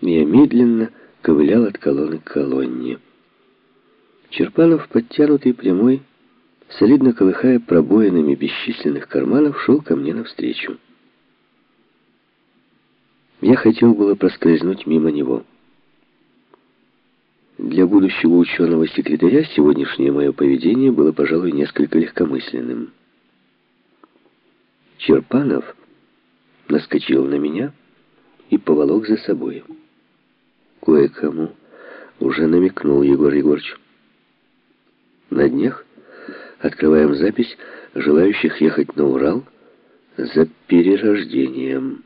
Я медленно ковылял от колонны к колонне. Черпанов, подтянутый прямой, солидно колыхая пробоинами бесчисленных карманов, шел ко мне навстречу. Я хотел было проскользнуть мимо него. Для будущего ученого-секретаря сегодняшнее мое поведение было, пожалуй, несколько легкомысленным. Черпанов наскочил на меня и поволок за собой. Кое-кому уже намекнул Егор Егорович. На днях открываем запись желающих ехать на Урал за перерождением.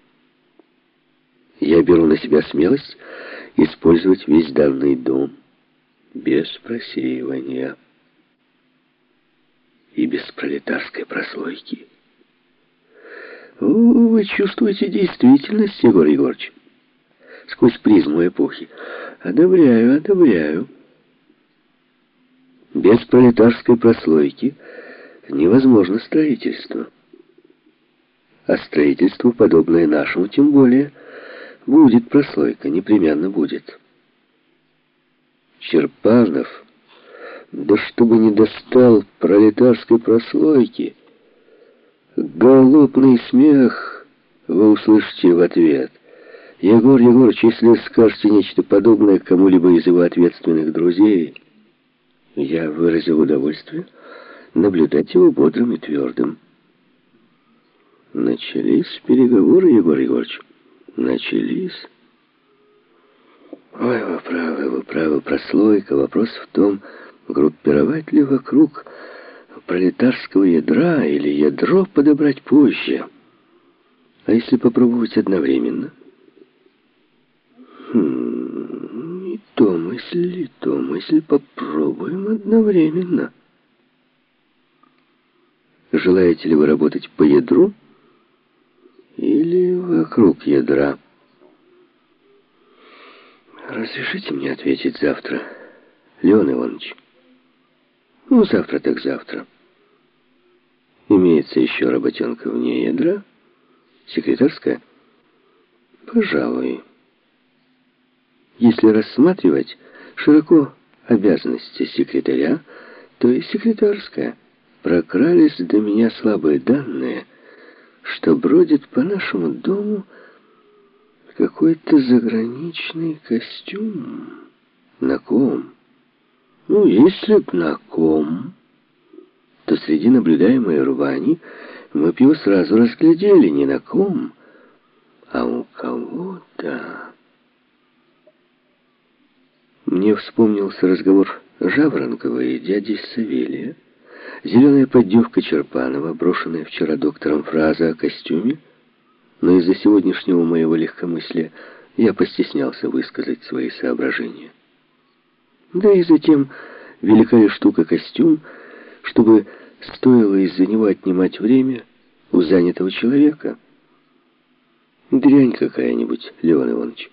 Я беру на себя смелость использовать весь данный дом без просеивания и без пролетарской прослойки. Вы чувствуете действительность, Егор Егорович? Сквозь призму эпохи. Одобряю, одобряю. Без пролетарской прослойки невозможно строительство. А строительство, подобное нашему, тем более, будет прослойка, непременно будет. Черпанов, да чтобы не достал пролетарской прослойки, голубный смех вы услышите в ответ. Егор Егорович, если скажете нечто подобное кому-либо из его ответственных друзей... Я выразил удовольствие наблюдать его бодрым и твердым. Начались переговоры, Егор Егорович. Начались. Ой, вы правы, вы правы, прослойка. Вопрос в том, группировать ли вокруг пролетарского ядра или ядро подобрать позже. А если попробовать одновременно? Хм, и то мысль, и то мысль. Попробуем одновременно. Желаете ли вы работать по ядру или вокруг ядра? Разрешите мне ответить завтра, Леон Иванович. Ну, завтра так завтра. Имеется еще работенка вне ядра? Секретарская? Пожалуй. Если рассматривать широко обязанности секретаря, то и секретарская. Прокрались до меня слабые данные, что бродит по нашему дому какой-то заграничный костюм. На ком? Ну, если б на ком, то среди наблюдаемой рвани мы б его сразу разглядели не на ком, а у кого-то... Мне вспомнился разговор Жаворонкова и дяди Савелия. Зеленая поддевка Черпанова, брошенная вчера доктором фраза о костюме, но из-за сегодняшнего моего легкомыслия я постеснялся высказать свои соображения. Да и затем велика ли штука костюм, чтобы стоило из-за него отнимать время у занятого человека. Дрянь какая-нибудь, Леон Иванович.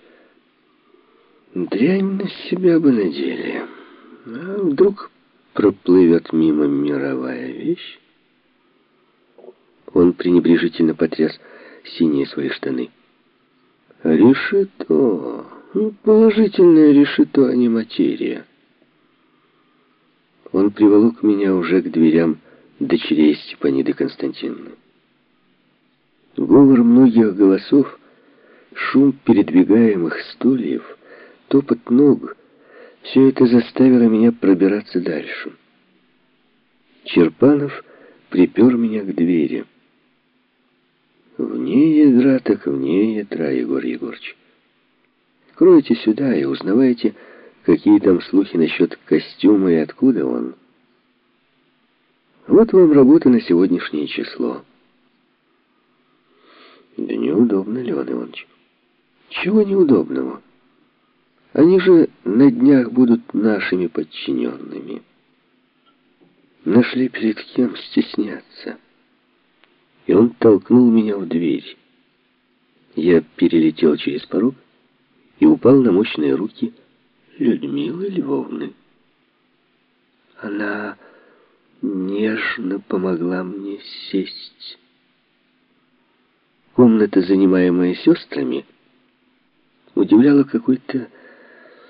Дрянь на себя бы надели. А вдруг проплывет мимо мировая вещь? Он пренебрежительно потряс синие свои штаны. Решето. Ну, положительное решето, а не материя. Он приволок меня уже к дверям дочерей Степаниды Константиновны. Говор многих голосов, шум передвигаемых стульев — топот ног, все это заставило меня пробираться дальше. Черпанов припер меня к двери. Вне ядра, так вне ядра, Егор Егорович. Кройте сюда и узнавайте, какие там слухи насчет костюма и откуда он. Вот вам работа на сегодняшнее число. Да неудобно, Леон Иванович. Чего неудобного? Они же на днях будут нашими подчиненными. Нашли перед кем стесняться. И он толкнул меня в дверь. Я перелетел через порог и упал на мощные руки Людмилы Львовны. Она нежно помогла мне сесть. Комната, занимаемая сестрами, удивляло какой-то